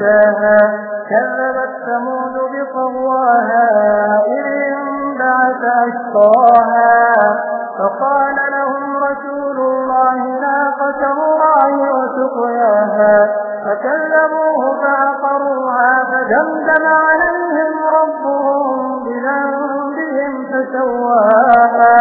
دساها كذبت ثمود بطواها إذ انبعث أشقاها. فقال لهم رسول الله ناقة الله وسقياها. فكذبوه فعقروها فدمدم عليهم ربهم بذنبهم فسواها.